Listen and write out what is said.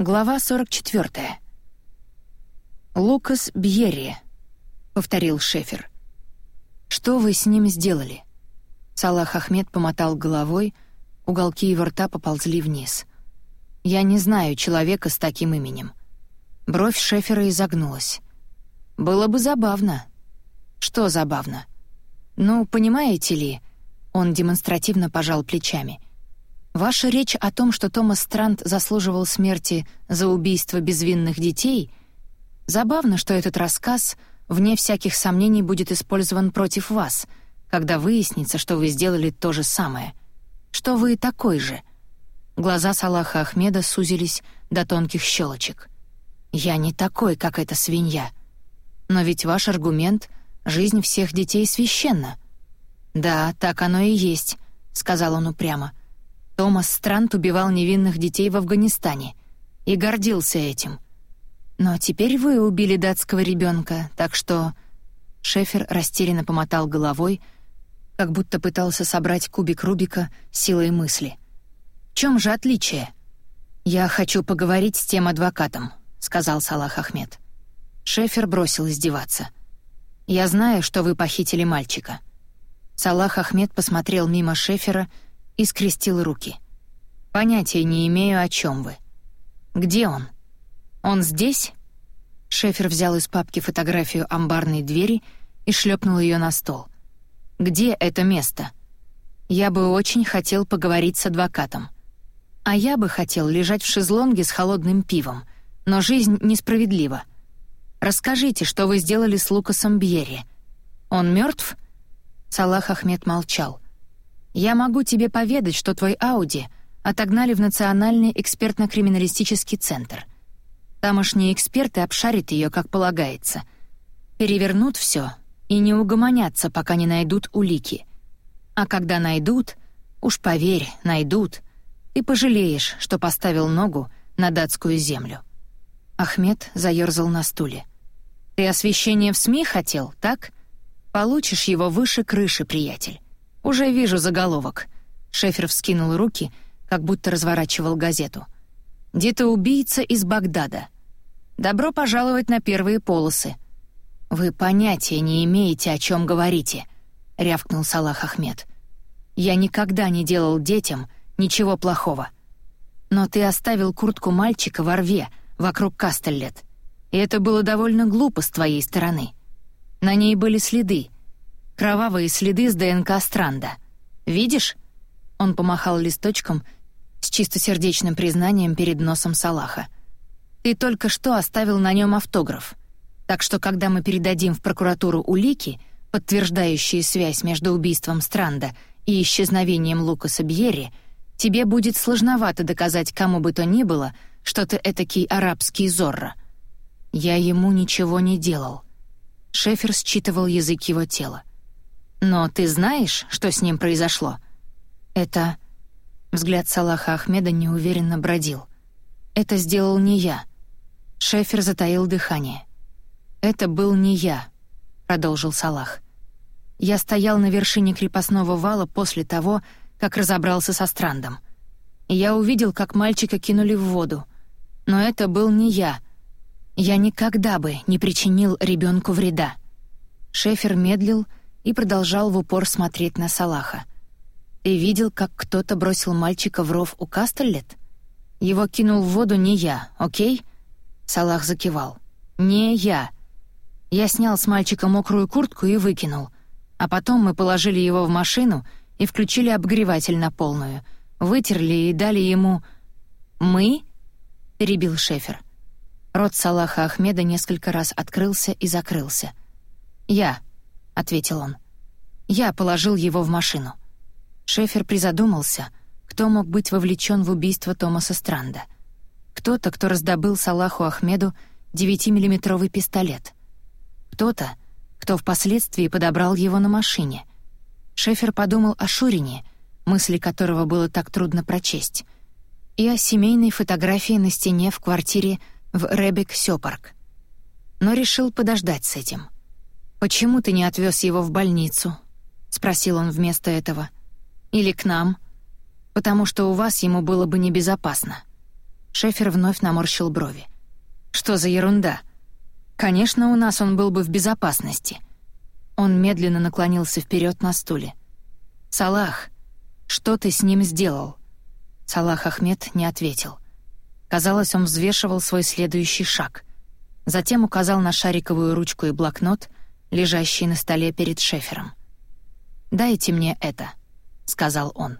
Глава 44. «Лукас Бьерри», — повторил Шефер. «Что вы с ним сделали?» Салах Ахмед помотал головой, уголки его рта поползли вниз. «Я не знаю человека с таким именем». Бровь Шефера изогнулась. «Было бы забавно». «Что забавно?» «Ну, понимаете ли...» Он демонстративно пожал плечами — Ваша речь о том, что Томас Странт заслуживал смерти за убийство безвинных детей, забавно, что этот рассказ, вне всяких сомнений, будет использован против вас, когда выяснится, что вы сделали то же самое. Что вы такой же. Глаза Салаха Ахмеда сузились до тонких щелочек. «Я не такой, как эта свинья. Но ведь ваш аргумент — жизнь всех детей священна». «Да, так оно и есть», — сказал он упрямо. Томас Странт убивал невинных детей в Афганистане и гордился этим. Но теперь вы убили датского ребенка, так что... Шефер растерянно помотал головой, как будто пытался собрать кубик Рубика силой мысли. «В чем же отличие?» «Я хочу поговорить с тем адвокатом», — сказал Салах Ахмед. Шефер бросил издеваться. «Я знаю, что вы похитили мальчика». Салах Ахмед посмотрел мимо Шефера и скрестил руки. «Понятия не имею, о чем вы. Где он? Он здесь?» Шефер взял из папки фотографию амбарной двери и шлепнул ее на стол. «Где это место? Я бы очень хотел поговорить с адвокатом. А я бы хотел лежать в шезлонге с холодным пивом, но жизнь несправедлива. Расскажите, что вы сделали с Лукасом Бьерри. Он мертв? Салах Ахмед молчал — я могу тебе поведать, что твой Ауди отогнали в Национальный экспертно-криминалистический центр. Тамошние эксперты обшарят ее, как полагается. Перевернут все и не угомонятся, пока не найдут улики. А когда найдут, уж поверь, найдут, ты пожалеешь, что поставил ногу на датскую землю. Ахмед заерзал на стуле. «Ты освещение в СМИ хотел, так? Получишь его выше крыши, приятель. «Уже вижу заголовок». Шефер вскинул руки, как будто разворачивал газету. «Детоубийца из Багдада. Добро пожаловать на первые полосы». «Вы понятия не имеете, о чем говорите», — рявкнул Салах Ахмед. «Я никогда не делал детям ничего плохого. Но ты оставил куртку мальчика во рве вокруг Кастеллет, и это было довольно глупо с твоей стороны. На ней были следы — Кровавые следы с ДНК Странда. Видишь?» Он помахал листочком с чистосердечным признанием перед носом Салаха. «Ты только что оставил на нем автограф. Так что, когда мы передадим в прокуратуру улики, подтверждающие связь между убийством Странда и исчезновением Лукаса Бьерри, тебе будет сложновато доказать кому бы то ни было, что ты этакий арабский Зорро. Я ему ничего не делал». Шефер считывал язык его тела. «Но ты знаешь, что с ним произошло?» «Это...» Взгляд Салаха Ахмеда неуверенно бродил. «Это сделал не я». Шефер затаил дыхание. «Это был не я», — продолжил Салах. «Я стоял на вершине крепостного вала после того, как разобрался со Страндом. Я увидел, как мальчика кинули в воду. Но это был не я. Я никогда бы не причинил ребенку вреда». Шефер медлил, — и продолжал в упор смотреть на Салаха. «Ты видел, как кто-то бросил мальчика в ров у Кастеллет? Его кинул в воду не я, окей?» Салах закивал. «Не я. Я снял с мальчика мокрую куртку и выкинул. А потом мы положили его в машину и включили обогреватель на полную, вытерли и дали ему...» «Мы?» — перебил Шефер. Рот Салаха Ахмеда несколько раз открылся и закрылся. «Я», ответил он. Я положил его в машину. Шефер призадумался, кто мог быть вовлечен в убийство Томаса Странда. Кто-то, кто раздобыл Салаху Ахмеду 9-миллиметровый пистолет. Кто-то, кто впоследствии подобрал его на машине. Шефер подумал о Шурине, мысли которого было так трудно прочесть, и о семейной фотографии на стене в квартире в Ребек-Сёпарк. Но решил подождать с этим — «Почему ты не отвез его в больницу?» — спросил он вместо этого. «Или к нам? Потому что у вас ему было бы небезопасно». Шефер вновь наморщил брови. «Что за ерунда? Конечно, у нас он был бы в безопасности». Он медленно наклонился вперед на стуле. «Салах, что ты с ним сделал?» Салах Ахмед не ответил. Казалось, он взвешивал свой следующий шаг. Затем указал на шариковую ручку и блокнот, лежащий на столе перед Шефером. «Дайте мне это», — сказал он.